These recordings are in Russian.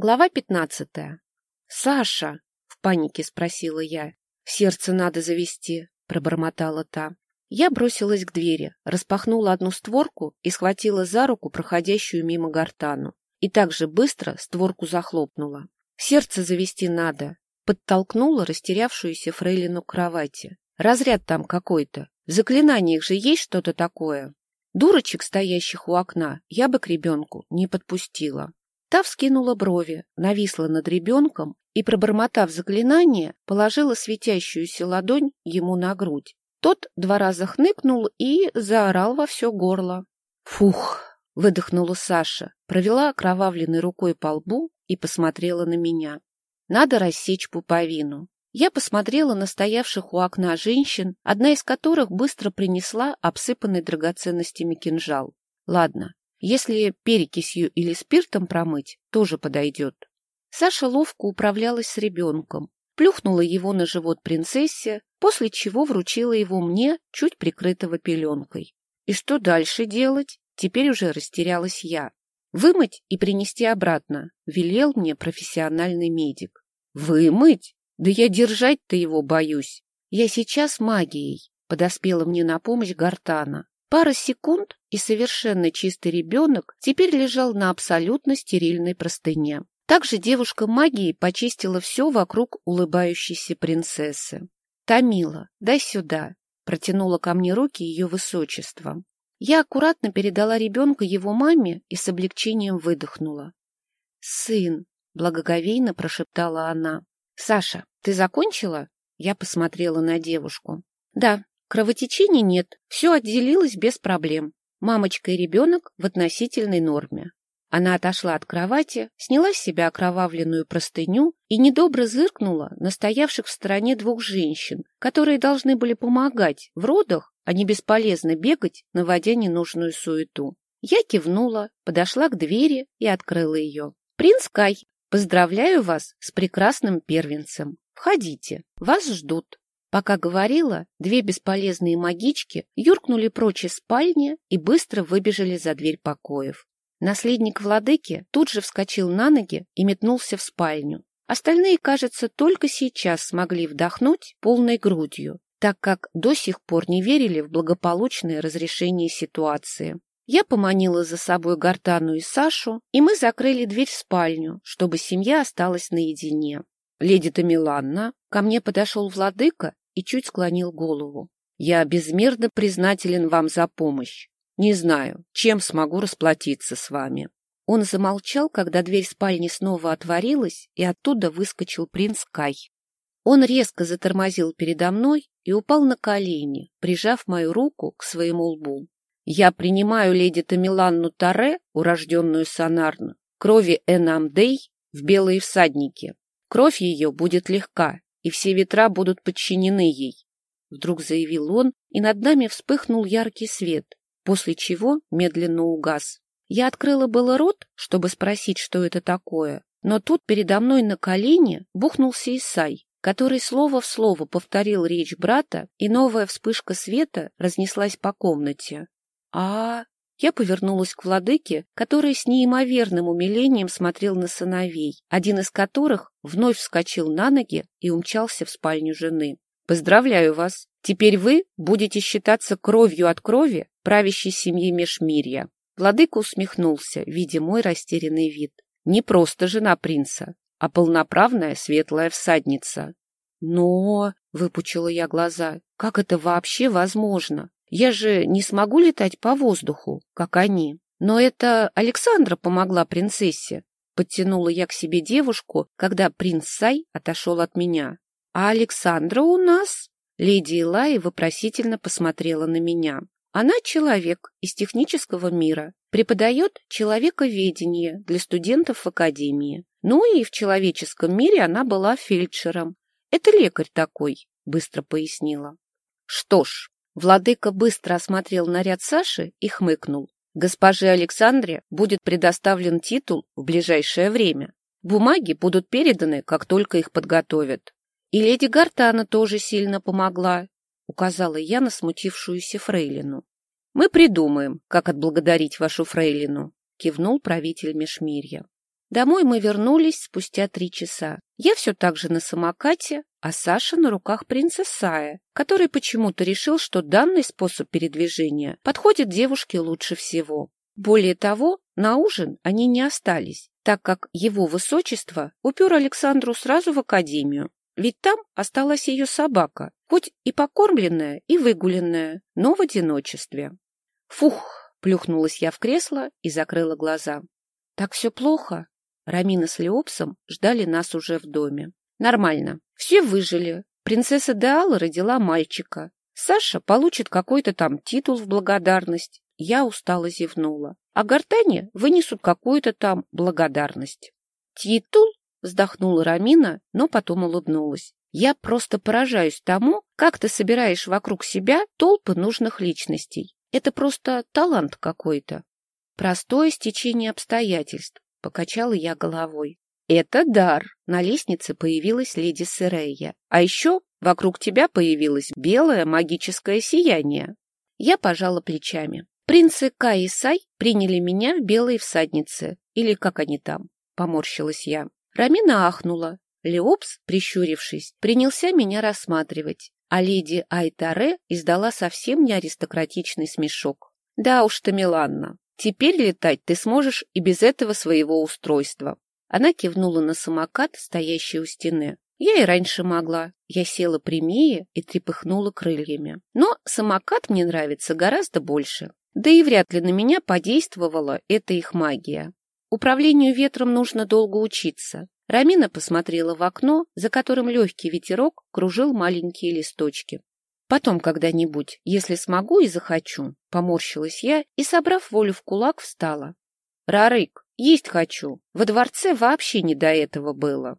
Глава пятнадцатая. «Саша!» — в панике спросила я. «Сердце надо завести», — пробормотала та. Я бросилась к двери, распахнула одну створку и схватила за руку проходящую мимо гортану. И так же быстро створку захлопнула. «Сердце завести надо», — подтолкнула растерявшуюся фрейлину к кровати. «Разряд там какой-то. В заклинаниях же есть что-то такое?» Дурочек, стоящих у окна, я бы к ребенку не подпустила. Та вскинула брови, нависла над ребенком и, пробормотав заклинание, положила светящуюся ладонь ему на грудь. Тот два раза хныкнул и заорал во все горло. «Фух!» — выдохнула Саша, провела окровавленной рукой по лбу и посмотрела на меня. «Надо рассечь пуповину». Я посмотрела на стоявших у окна женщин, одна из которых быстро принесла обсыпанный драгоценностями кинжал. Ладно, если перекисью или спиртом промыть, тоже подойдет. Саша ловко управлялась с ребенком, плюхнула его на живот принцессе, после чего вручила его мне, чуть прикрытого пеленкой. И что дальше делать? Теперь уже растерялась я. Вымыть и принести обратно, велел мне профессиональный медик. Вымыть? Да я держать-то его боюсь. Я сейчас магией. Подоспела мне на помощь Гартана. Пара секунд, и совершенно чистый ребенок теперь лежал на абсолютно стерильной простыне. Также девушка магией почистила все вокруг улыбающейся принцессы. «Томила, дай сюда!» — протянула ко мне руки ее высочество. Я аккуратно передала ребенка его маме и с облегчением выдохнула. «Сын!» — благоговейно прошептала она. «Саша, ты закончила?» Я посмотрела на девушку. «Да, Кровотечения нет, все отделилось без проблем. Мамочка и ребенок в относительной норме. Она отошла от кровати, сняла с себя окровавленную простыню и недобро зыркнула на стоявших в стороне двух женщин, которые должны были помогать в родах, а не бесполезно бегать, наводя ненужную суету. Я кивнула, подошла к двери и открыла ее. «Принц Кай, поздравляю вас с прекрасным первенцем. Входите, вас ждут». Пока говорила, две бесполезные магички юркнули прочь из спальни и быстро выбежали за дверь покоев. Наследник владыки тут же вскочил на ноги и метнулся в спальню. Остальные, кажется, только сейчас смогли вдохнуть полной грудью, так как до сих пор не верили в благополучное разрешение ситуации. Я поманила за собой Гартану и Сашу, и мы закрыли дверь в спальню, чтобы семья осталась наедине. Леди Тамиланна, ко мне подошел владыка и чуть склонил голову. Я безмерно признателен вам за помощь. Не знаю, чем смогу расплатиться с вами. Он замолчал, когда дверь спальни снова отворилась, и оттуда выскочил принц Кай. Он резко затормозил передо мной и упал на колени, прижав мою руку к своему лбу. Я принимаю леди Тамиланну Таре, урожденную Сонарну, крови Энамдей в белые всадники. Кровь ее будет легка, и все ветра будут подчинены ей. Вдруг заявил он, и над нами вспыхнул яркий свет, после чего медленно угас. Я открыла было рот, чтобы спросить, что это такое, но тут передо мной на колени бухнулся Исай, который слово в слово повторил речь брата, и новая вспышка света разнеслась по комнате. а, я повернулась к владыке, который с неимоверным умилением смотрел на сыновей, один из которых вновь вскочил на ноги и умчался в спальню жены. «Поздравляю вас! Теперь вы будете считаться кровью от крови правящей семьи Межмирья». Владыка усмехнулся, видя мой растерянный вид. «Не просто жена принца, а полноправная светлая всадница». «Но...» — выпучила я глаза. «Как это вообще возможно? Я же не смогу летать по воздуху, как они. Но это Александра помогла принцессе. Подтянула я к себе девушку, когда принц Сай отошел от меня. А Александра у нас? Леди Илай вопросительно посмотрела на меня. Она человек из технического мира, преподает человековедение для студентов в академии. Ну и в человеческом мире она была фельдшером. Это лекарь такой, быстро пояснила. Что ж, Владыка быстро осмотрел наряд Саши и хмыкнул. Госпоже Александре будет предоставлен титул в ближайшее время. Бумаги будут переданы, как только их подготовят. И леди Гартана тоже сильно помогла, указала я на смутившуюся фрейлину. Мы придумаем, как отблагодарить вашу фрейлину, кивнул правитель Межмирья. Домой мы вернулись спустя три часа. Я все так же на самокате, а Саша на руках принца Сая, который почему-то решил, что данный способ передвижения подходит девушке лучше всего. Более того, на ужин они не остались, так как его высочество упер Александру сразу в академию, ведь там осталась ее собака, хоть и покормленная, и выгуленная, но в одиночестве. Фух, плюхнулась я в кресло и закрыла глаза. Так все плохо. Рамина с Леопсом ждали нас уже в доме. Нормально. Все выжили. Принцесса Деала родила мальчика. Саша получит какой-то там титул в благодарность. Я устало зевнула. А гортане вынесут какую-то там благодарность. Титул? Вздохнула Рамина, но потом улыбнулась. Я просто поражаюсь тому, как ты собираешь вокруг себя толпы нужных личностей. Это просто талант какой-то. Простое стечение обстоятельств, покачала я головой. Это дар. На лестнице появилась леди Серея. А еще вокруг тебя появилось белое магическое сияние. Я пожала плечами. Принцы Кай и Сай приняли меня в белые всадницы. Или как они там? Поморщилась я. Рамина ахнула. Леопс, прищурившись, принялся меня рассматривать, а леди Айтаре издала совсем не аристократичный смешок. «Да уж ты, Миланна, теперь летать ты сможешь и без этого своего устройства». Она кивнула на самокат, стоящий у стены. Я и раньше могла. Я села прямее и трепыхнула крыльями. Но самокат мне нравится гораздо больше. Да и вряд ли на меня подействовала эта их магия. Управлению ветром нужно долго учиться. Рамина посмотрела в окно, за которым легкий ветерок кружил маленькие листочки. Потом когда-нибудь, если смогу и захочу, поморщилась я и, собрав волю в кулак, встала. Рарык, есть хочу. Во дворце вообще не до этого было.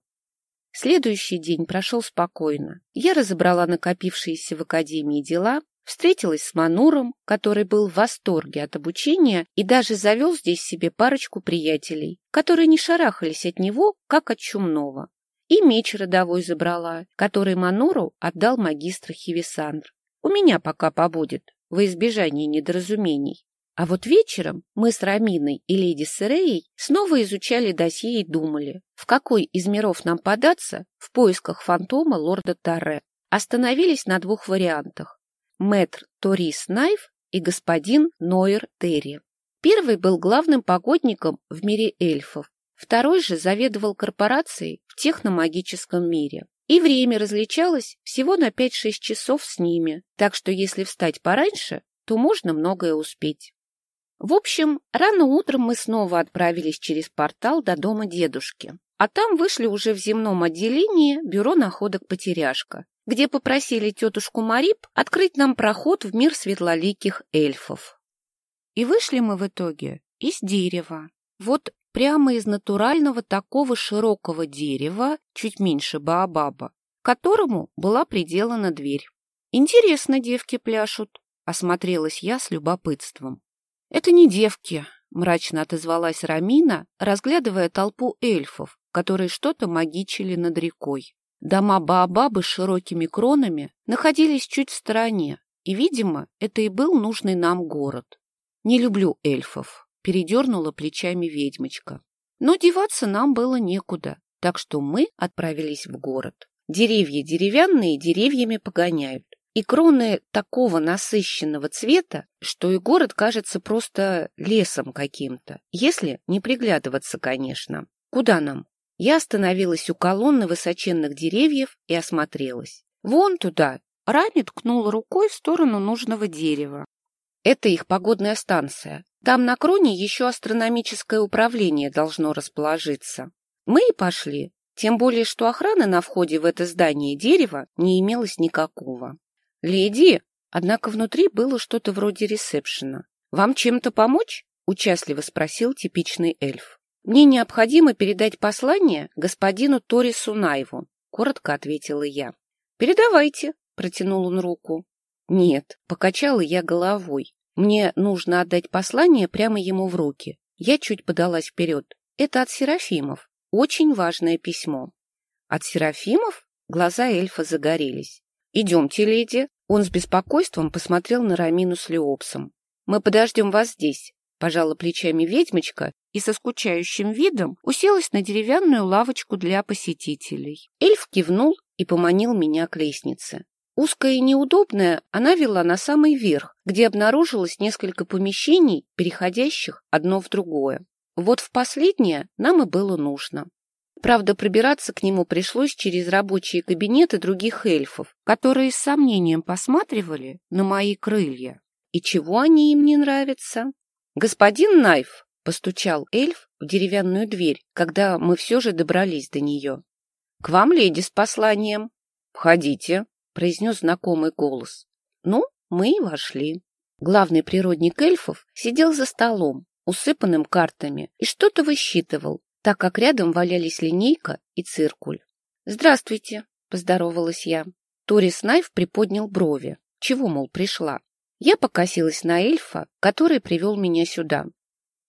Следующий день прошел спокойно. Я разобрала накопившиеся в академии дела, Встретилась с Мануром, который был в восторге от обучения и даже завел здесь себе парочку приятелей, которые не шарахались от него, как от чумного. И меч родовой забрала, который Мануру отдал магистр Хивисандр. У меня пока побудет, во избежание недоразумений. А вот вечером мы с Раминой и леди Сереей снова изучали досье и думали, в какой из миров нам податься в поисках фантома лорда Таре. Остановились на двух вариантах мэтр Торис Найф и господин Нойер Терри. Первый был главным погодником в мире эльфов, второй же заведовал корпорацией в техномагическом мире. И время различалось всего на 5-6 часов с ними, так что если встать пораньше, то можно многое успеть. В общем, рано утром мы снова отправились через портал до дома дедушки, а там вышли уже в земном отделении бюро находок «Потеряшка», где попросили тетушку Марип открыть нам проход в мир светлоликих эльфов. И вышли мы в итоге из дерева. Вот прямо из натурального такого широкого дерева, чуть меньше баобаба, которому была приделана дверь. «Интересно девки пляшут», — осмотрелась я с любопытством. «Это не девки», — мрачно отозвалась Рамина, разглядывая толпу эльфов, которые что-то магичили над рекой. Дома Баобабы с широкими кронами находились чуть в стороне, и, видимо, это и был нужный нам город. Не люблю эльфов, передернула плечами ведьмочка. Но деваться нам было некуда, так что мы отправились в город. Деревья деревянные деревьями погоняют. И кроны такого насыщенного цвета, что и город кажется просто лесом каким-то, если не приглядываться, конечно. Куда нам? Я остановилась у колонны высоченных деревьев и осмотрелась. Вон туда. Рами ткнула рукой в сторону нужного дерева. Это их погодная станция. Там на кроне еще астрономическое управление должно расположиться. Мы и пошли, тем более, что охраны на входе в это здание дерева не имелось никакого. «Леди!» Однако внутри было что-то вроде ресепшена. «Вам чем-то помочь?» — участливо спросил типичный эльф. «Мне необходимо передать послание господину Торису Найву», — коротко ответила я. «Передавайте», — протянул он руку. «Нет», — покачала я головой. «Мне нужно отдать послание прямо ему в руки». Я чуть подалась вперед. «Это от Серафимов. Очень важное письмо». «От Серафимов?» Глаза эльфа загорелись. «Идемте, леди». Он с беспокойством посмотрел на Рамину с Леопсом. «Мы подождем вас здесь. пожала плечами ведьмочка и со скучающим видом уселась на деревянную лавочку для посетителей. Эльф кивнул и поманил меня к лестнице. Узкая и неудобная, она вела на самый верх, где обнаружилось несколько помещений, переходящих одно в другое. Вот в последнее нам и было нужно. Правда, пробираться к нему пришлось через рабочие кабинеты других эльфов, которые с сомнением посматривали на мои крылья. И чего они им не нравятся? «Господин Найф!» — постучал эльф в деревянную дверь, когда мы все же добрались до нее. «К вам леди с посланием». «Входите», произнес знакомый голос. Ну, мы и вошли. Главный природник эльфов сидел за столом, усыпанным картами, и что-то высчитывал, так как рядом валялись линейка и циркуль. «Здравствуйте», — поздоровалась я. Торис Найф приподнял брови. Чего, мол, пришла? Я покосилась на эльфа, который привел меня сюда.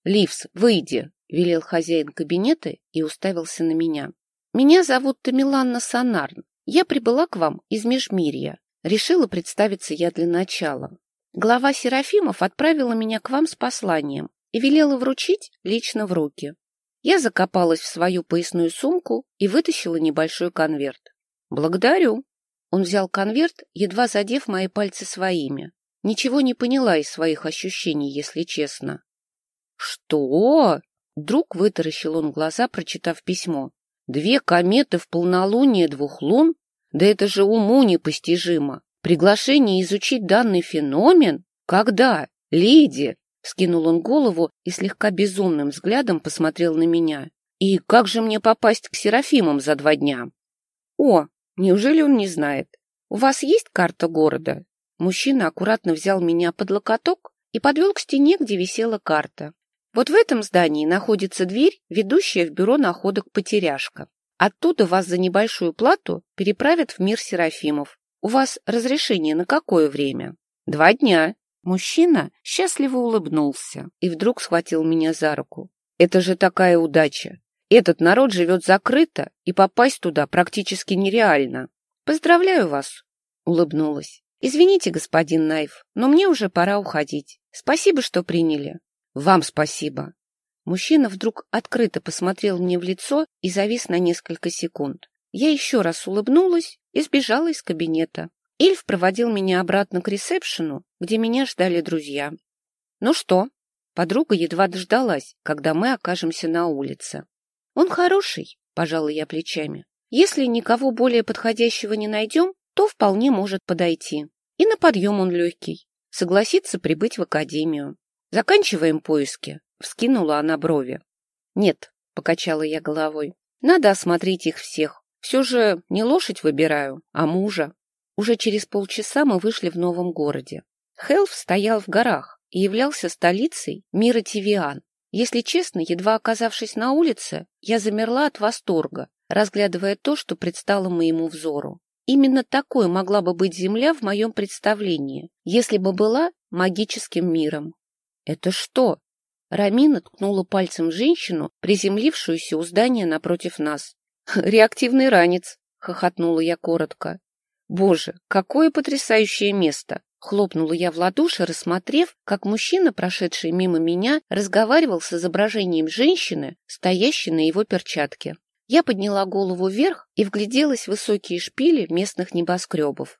«Ливс, выйди», — велел хозяин кабинета и уставился на меня. «Меня зовут Тамиланна Санарн. Я прибыла к вам из Межмирья. Решила представиться я для начала. Глава Серафимов отправила меня к вам с посланием и велела вручить лично в руки. Я закопалась в свою поясную сумку и вытащила небольшой конверт. «Благодарю». Он взял конверт, едва задев мои пальцы своими. Ничего не поняла из своих ощущений, если честно. «Что?» Вдруг вытаращил он глаза, прочитав письмо. «Две кометы в полнолуние двух лун? Да это же уму непостижимо. Приглашение изучить данный феномен? Когда? Леди? Скинул он голову и слегка безумным взглядом посмотрел на меня. И как же мне попасть к Серафимам за два дня? О, неужели он не знает? У вас есть карта города? Мужчина аккуратно взял меня под локоток и подвел к стене, где висела карта. Вот в этом здании находится дверь, ведущая в бюро находок «Потеряшка». Оттуда вас за небольшую плату переправят в мир Серафимов. У вас разрешение на какое время? Два дня. Мужчина счастливо улыбнулся и вдруг схватил меня за руку. Это же такая удача. Этот народ живет закрыто, и попасть туда практически нереально. Поздравляю вас, улыбнулась. Извините, господин Найф, но мне уже пора уходить. Спасибо, что приняли. Вам спасибо. Мужчина вдруг открыто посмотрел мне в лицо и завис на несколько секунд. Я еще раз улыбнулась и сбежала из кабинета. Ильф проводил меня обратно к ресепшену, где меня ждали друзья. «Ну что?» Подруга едва дождалась, когда мы окажемся на улице. «Он хороший», — пожала я плечами. «Если никого более подходящего не найдем, то вполне может подойти. И на подъем он легкий. Согласится прибыть в академию. Заканчиваем поиски. Вскинула она брови. «Нет», — покачала я головой, — «надо осмотреть их всех. Все же не лошадь выбираю, а мужа». Уже через полчаса мы вышли в новом городе. Хелф стоял в горах и являлся столицей мира Тивиан. Если честно, едва оказавшись на улице, я замерла от восторга, разглядывая то, что предстало моему взору. Именно такой могла бы быть Земля в моем представлении, если бы была магическим миром. «Это что?» Рамина ткнула пальцем женщину, приземлившуюся у здания напротив нас. «Реактивный ранец», — хохотнула я коротко. «Боже, какое потрясающее место!» Хлопнула я в ладоши, рассмотрев, как мужчина, прошедший мимо меня, разговаривал с изображением женщины, стоящей на его перчатке. Я подняла голову вверх и вгляделась в высокие шпили местных небоскребов.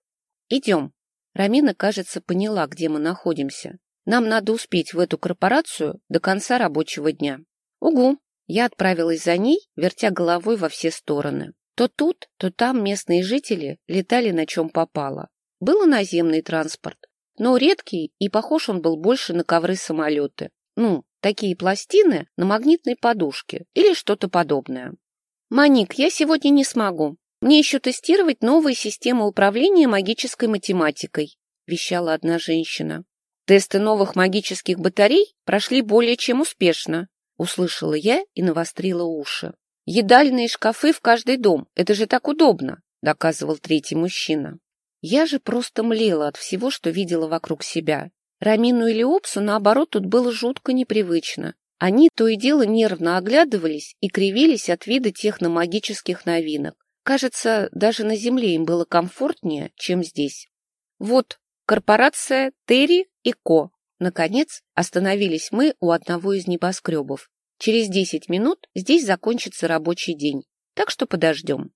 «Идем». Рамина, кажется, поняла, где мы находимся. Нам надо успеть в эту корпорацию до конца рабочего дня. Угу. Я отправилась за ней, вертя головой во все стороны. То тут, то там местные жители летали на чем попало. Был наземный транспорт, но редкий, и похож он был больше на ковры-самолеты. Ну, такие пластины на магнитной подушке или что-то подобное. «Маник, я сегодня не смогу. Мне еще тестировать новые системы управления магической математикой», вещала одна женщина. Тесты новых магических батарей прошли более чем успешно, услышала я и навострила уши. Едальные шкафы в каждый дом, это же так удобно, доказывал третий мужчина. Я же просто млела от всего, что видела вокруг себя. Рамину или Опсу, наоборот, тут было жутко непривычно. Они то и дело нервно оглядывались и кривились от вида техномагических новинок. Кажется, даже на Земле им было комфортнее, чем здесь. Вот, Корпорация Терри и Ко. Наконец, остановились мы у одного из небоскребов. Через десять минут здесь закончится рабочий день, так что подождем.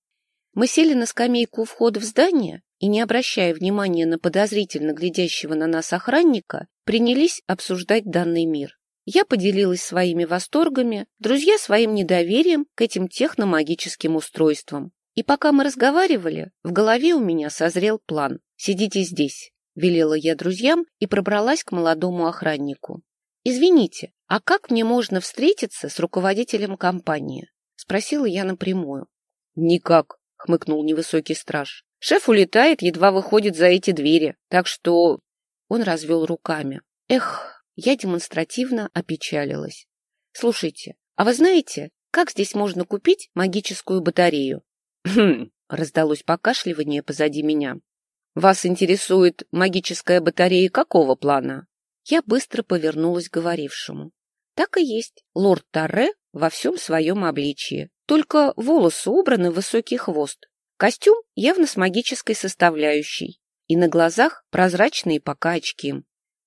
Мы сели на скамейку у входа в здание и, не обращая внимания на подозрительно глядящего на нас охранника, принялись обсуждать данный мир. Я поделилась своими восторгами, друзья своим недоверием к этим техномагическим устройствам. И пока мы разговаривали, в голове у меня созрел план. «Сидите здесь», — велела я друзьям и пробралась к молодому охраннику. «Извините, а как мне можно встретиться с руководителем компании?» — спросила я напрямую. «Никак», — хмыкнул невысокий страж. «Шеф улетает, едва выходит за эти двери, так что...» Он развел руками. «Эх, я демонстративно опечалилась. «Слушайте, а вы знаете, как здесь можно купить магическую батарею?» «Хм!» — раздалось покашливание позади меня. «Вас интересует магическая батарея какого плана?» Я быстро повернулась к говорившему. Так и есть. Лорд Тарре во всем своем обличии. Только волосы убраны в высокий хвост. Костюм явно с магической составляющей. И на глазах прозрачные пока очки.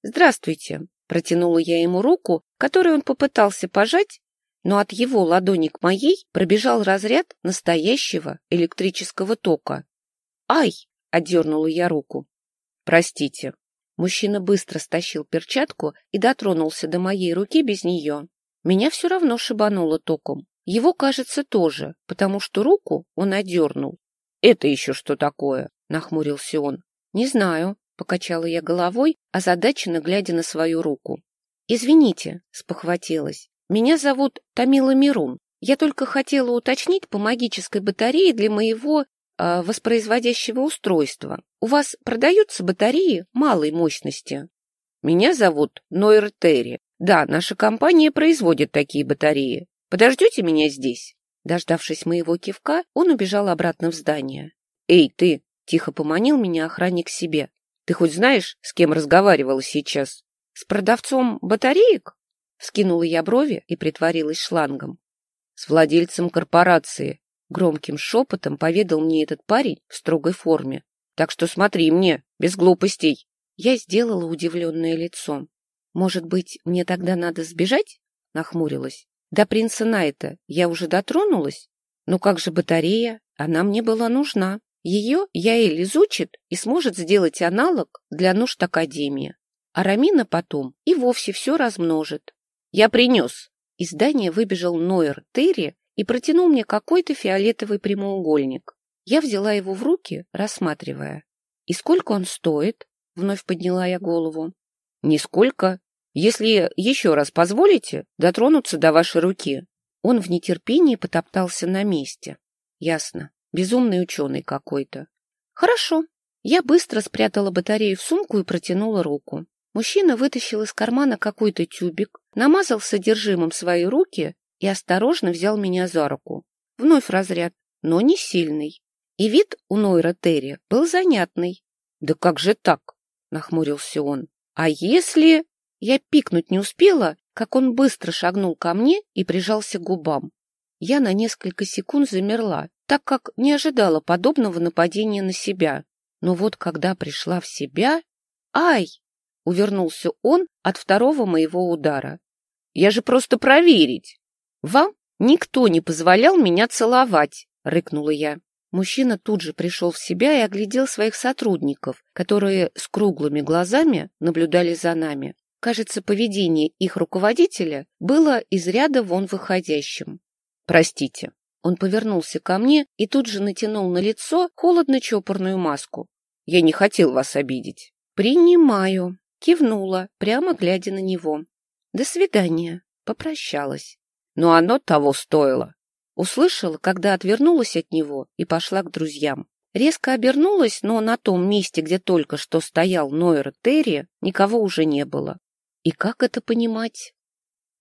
«Здравствуйте!» Протянула я ему руку, которой он попытался пожать, но от его ладони к моей пробежал разряд настоящего электрического тока. «Ай!» — отдернула я руку. «Простите». Мужчина быстро стащил перчатку и дотронулся до моей руки без нее. Меня все равно шибануло током. Его, кажется, тоже, потому что руку он одернул. «Это еще что такое?» — нахмурился он. «Не знаю», Покачала я головой, озадаченно глядя на свою руку. «Извините», — спохватилась. «Меня зовут Тамила Мирун. Я только хотела уточнить по магической батарее для моего воспроизводящего устройства. У вас продаются батареи малой мощности?» «Меня зовут Нойр Терри. Да, наша компания производит такие батареи. Подождете меня здесь?» Дождавшись моего кивка, он убежал обратно в здание. «Эй, ты!» — тихо поманил меня охранник себе. Ты хоть знаешь, с кем разговаривала сейчас? С продавцом батареек? Вскинула я брови и притворилась шлангом. С владельцем корпорации. Громким шепотом поведал мне этот парень в строгой форме. Так что смотри мне, без глупостей. Я сделала удивленное лицо. Может быть, мне тогда надо сбежать? Нахмурилась. До принца Найта я уже дотронулась? Но как же батарея? Она мне была нужна. Ее Яэль изучит и сможет сделать аналог для нужд Академии. А Рамина потом и вовсе все размножит. Я принес. Из здания выбежал Нойер Терри и протянул мне какой-то фиолетовый прямоугольник. Я взяла его в руки, рассматривая. «И сколько он стоит?» — вновь подняла я голову. «Нисколько. Если еще раз позволите, дотронуться до вашей руки». Он в нетерпении потоптался на месте. «Ясно. Безумный ученый какой-то. Хорошо. Я быстро спрятала батарею в сумку и протянула руку. Мужчина вытащил из кармана какой-то тюбик, намазал содержимым свои руки и осторожно взял меня за руку. Вновь разряд, но не сильный. И вид у Нойра Терри был занятный. «Да как же так?» — нахмурился он. «А если...» Я пикнуть не успела, как он быстро шагнул ко мне и прижался к губам. Я на несколько секунд замерла, так как не ожидала подобного нападения на себя. Но вот когда пришла в себя... Ай! Увернулся он от второго моего удара. Я же просто проверить. Вам никто не позволял меня целовать, рыкнула я. Мужчина тут же пришел в себя и оглядел своих сотрудников, которые с круглыми глазами наблюдали за нами. Кажется, поведение их руководителя было из ряда вон выходящим. «Простите». Он повернулся ко мне и тут же натянул на лицо холодно-чопорную маску. «Я не хотел вас обидеть». «Принимаю», — кивнула, прямо глядя на него. «До свидания», — попрощалась. «Но оно того стоило». Услышала, когда отвернулась от него и пошла к друзьям. Резко обернулась, но на том месте, где только что стоял Нойер Терри, никого уже не было. И как это понимать?